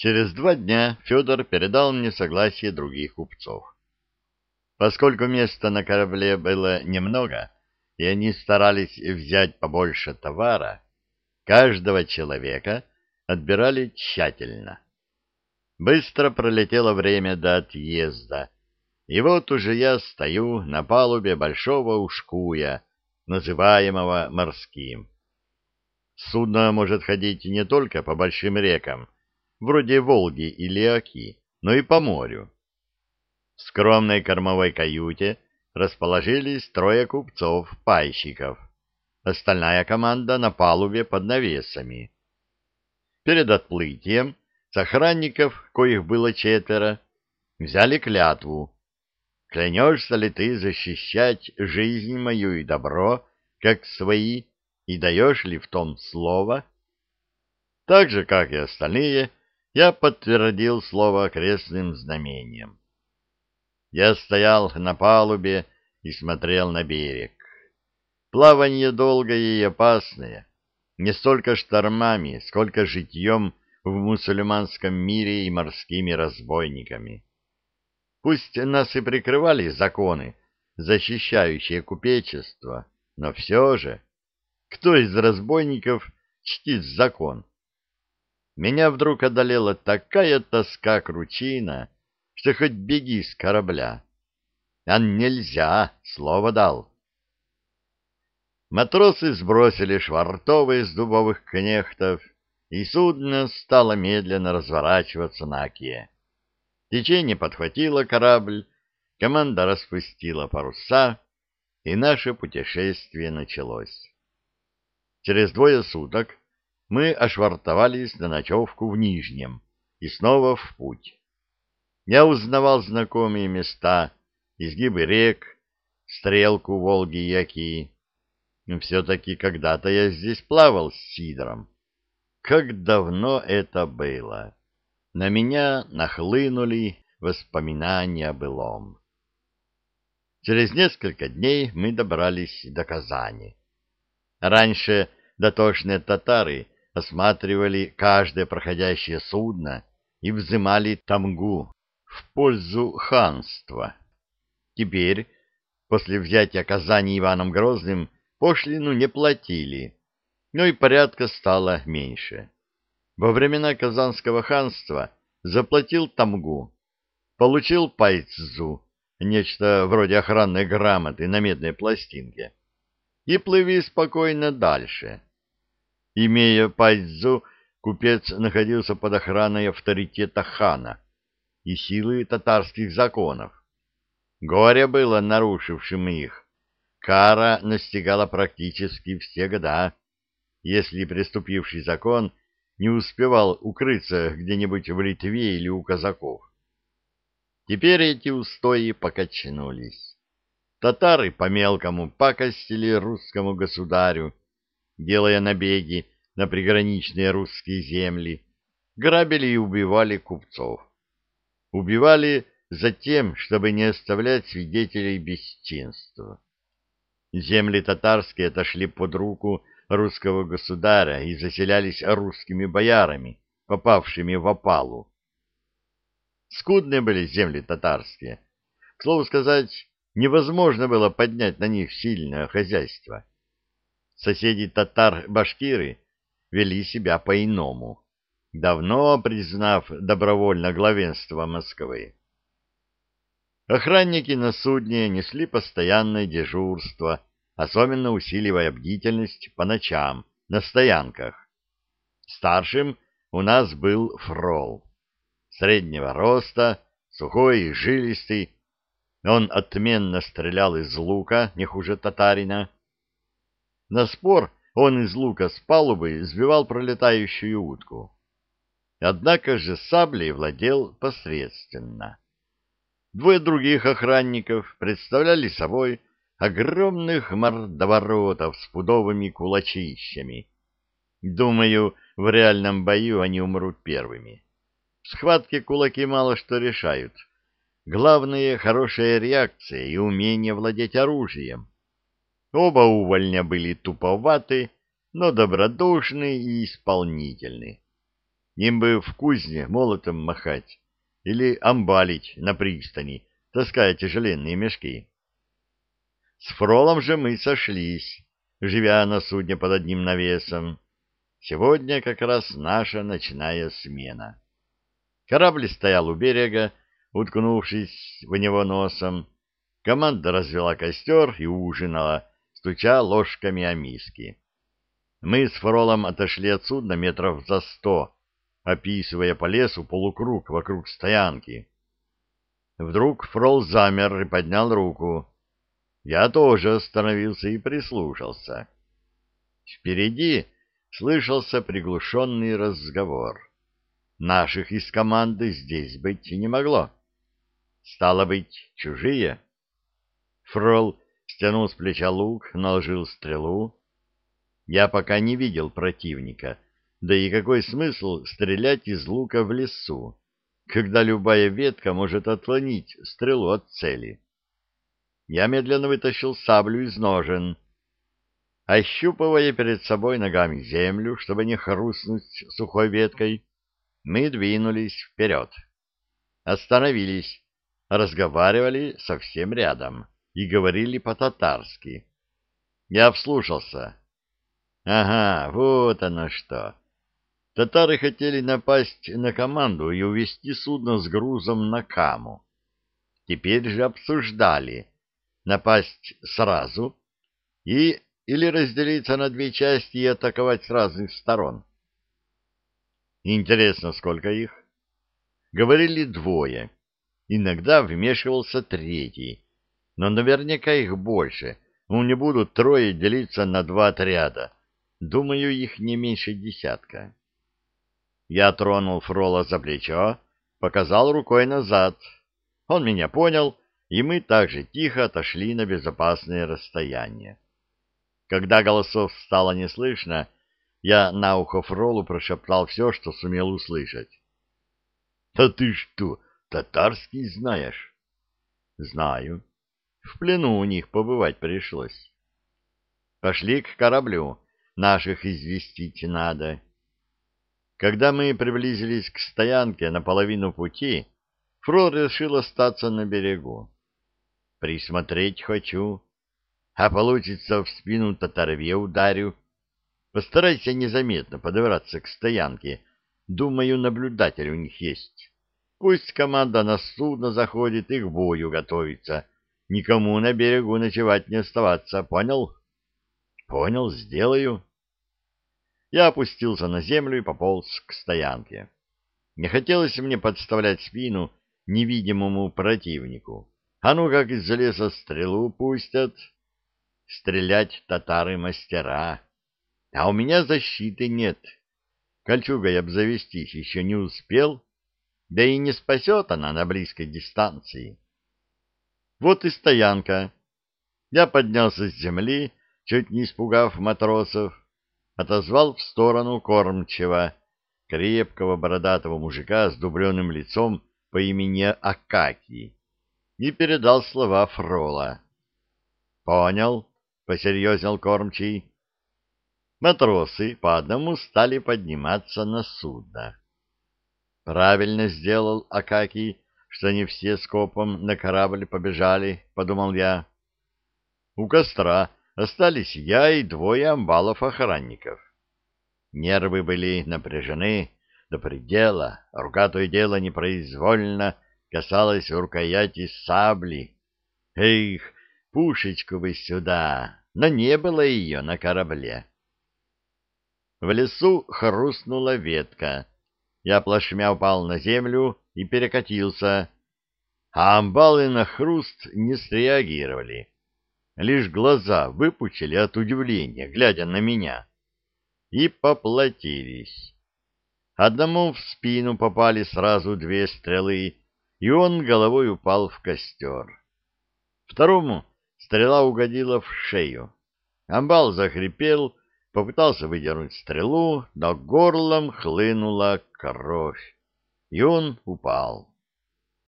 Через два дня Федор передал мне согласие других купцов. Поскольку места на корабле было немного, и они старались взять побольше товара, каждого человека отбирали тщательно. Быстро пролетело время до отъезда, и вот уже я стою на палубе большого ушкуя, называемого морским. Судно может ходить не только по большим рекам, вроде Волги или Оки, но и по морю. В скромной кормовой каюте расположились трое купцов-пайщиков. Остальная команда на палубе под навесами. Перед отплытием с коих было четверо, взяли клятву. Клянешься ли ты защищать жизнь мою и добро, как свои, и даешь ли в том слово? Так же, как и остальные, я подтвердил слово крестным знамением. Я стоял на палубе и смотрел на берег. Плавание долгое и опасное, не столько штормами, сколько житьем в мусульманском мире и морскими разбойниками. Пусть нас и прикрывали законы, защищающие купечество, но все же, кто из разбойников чтит закон? Меня вдруг одолела такая тоска кручина, что хоть беги с корабля. А нельзя, слово дал. Матросы сбросили швартовые с дубовых кнехтов, и судно стало медленно разворачиваться на оке. Течение подхватило корабль, команда распустила паруса, и наше путешествие началось. Через двое суток мы ошвартовались на ночевку в Нижнем и снова в путь. Я узнавал знакомые места, изгибы рек, стрелку Волги и Яки. Все-таки когда-то я здесь плавал с Сидором. Как давно это было! На меня нахлынули воспоминания о былом. Через несколько дней мы добрались до Казани. Раньше дотошные татары осматривали каждое проходящее судно и взымали тамгу в пользу ханства. Теперь, после взятия Казани Иваном Грозным, пошлину не платили, но и порядка стало меньше. Во времена Казанского ханства заплатил тамгу, получил пайцзу, нечто вроде охранной грамоты на медной пластинке, и плыви спокойно дальше. Имея пайцзу, купец находился под охраной авторитета хана и силы татарских законов. Горе было нарушившим их. Кара настигала практически все года, если преступивший закон не успевал укрыться где-нибудь в Литве или у казаков. Теперь эти устои покачнулись. Татары по-мелкому пакостили русскому государю, делая набеги на приграничные русские земли, грабили и убивали купцов. Убивали за тем, чтобы не оставлять свидетелей бесчинства. Земли татарские отошли под руку русского государя и заселялись русскими боярами, попавшими в опалу. Скудные были земли татарские. К слову сказать, невозможно было поднять на них сильное хозяйство. Соседи татар-башкиры вели себя по-иному, давно признав добровольно главенство Москвы. Охранники на судне несли постоянное дежурство, особенно усиливая бдительность по ночам на стоянках. Старшим у нас был фрол. Среднего роста, сухой и жилистый, он отменно стрелял из лука, не хуже татарина. На спор он из лука с палубы сбивал пролетающую утку. Однако же саблей владел посредственно. Двое других охранников представляли собой огромных мордоворотов с пудовыми кулачищами. Думаю, в реальном бою они умрут первыми. В схватке кулаки мало что решают. Главное — хорошая реакция и умение владеть оружием. Оба увольня были туповаты, но добродушны и исполнительны. Им бы в кузне молотом махать или амбалить на пристани, таская тяжеленные мешки. С Фролом же мы сошлись, живя на судне под одним навесом. Сегодня как раз наша ночная смена. Корабль стоял у берега, уткнувшись в него носом. Команда развела костер и ужинала, стуча ложками о миски. Мы с Фролом отошли от судна метров за сто, описывая по лесу полукруг вокруг стоянки. Вдруг Фрол замер и поднял руку. Я тоже остановился и прислушался. Впереди слышался приглушенный разговор. Наших из команды здесь быть не могло. Стало быть, чужие? Фрол стянул с плеча лук, наложил стрелу. Я пока не видел противника, да и какой смысл стрелять из лука в лесу, когда любая ветка может отклонить стрелу от цели? Я медленно вытащил саблю из ножен, ощупывая перед собой ногами землю, чтобы не хрустнуть сухой веткой, мы двинулись вперед. Остановились, разговаривали совсем рядом и говорили по-татарски. Я вслушался. Ага, вот оно что. Татары хотели напасть на команду и увести судно с грузом на Каму. Теперь же обсуждали, напасть сразу и или разделиться на две части и атаковать с разных сторон. Интересно, сколько их? Говорили двое. Иногда вмешивался третий. Но наверняка их больше. Ну, не будут трое делиться на два отряда. Думаю, их не меньше десятка. Я тронул Фрола за плечо, показал рукой назад. Он меня понял, и мы также тихо отошли на безопасное расстояние. Когда голосов стало не слышно, я на ухо Фролу прошептал все, что сумел услышать. — А ты что, татарский знаешь? — Знаю. В плену у них побывать пришлось. Пошли к кораблю, наших известить надо. Когда мы приблизились к стоянке на половину пути, Фрол решил остаться на берегу. Присмотреть хочу, а получится в спину татарве ударю. Постарайся незаметно подобраться к стоянке. Думаю, наблюдатель у них есть. Пусть команда на судно заходит и к бою готовится. Никому на берегу ночевать не оставаться, понял? Понял, сделаю. Я опустился на землю и пополз к стоянке. Не хотелось мне подставлять спину невидимому противнику. А ну как из леса стрелу пустят. Стрелять татары мастера. А у меня защиты нет. Кольчугой обзавестись еще не успел, да и не спасет она на близкой дистанции. Вот и стоянка. Я поднялся с земли, чуть не испугав матросов, отозвал в сторону кормчего, крепкого бородатого мужика с дубленым лицом по имени Акакий, и передал слова Фрола. — Понял, — посерьезнел кормчий. Матросы по одному стали подниматься на судно. Правильно сделал Акакий, что не все скопом на корабль побежали, — подумал я. У костра остались я и двое амбалов-охранников. Нервы были напряжены до предела, рука то и дело непроизвольно касалась рукояти сабли. Эх, пушечку бы сюда, но не было ее на корабле. В лесу хрустнула ветка. Я плашмя упал на землю и перекатился, а амбалы на хруст не среагировали. Лишь глаза выпучили от удивления, глядя на меня, и поплатились. Одному в спину попали сразу две стрелы, и он головой упал в костер. Второму стрела угодила в шею. Амбал захрипел, попытался выдернуть стрелу, но горлом хлынула кровь, и он упал.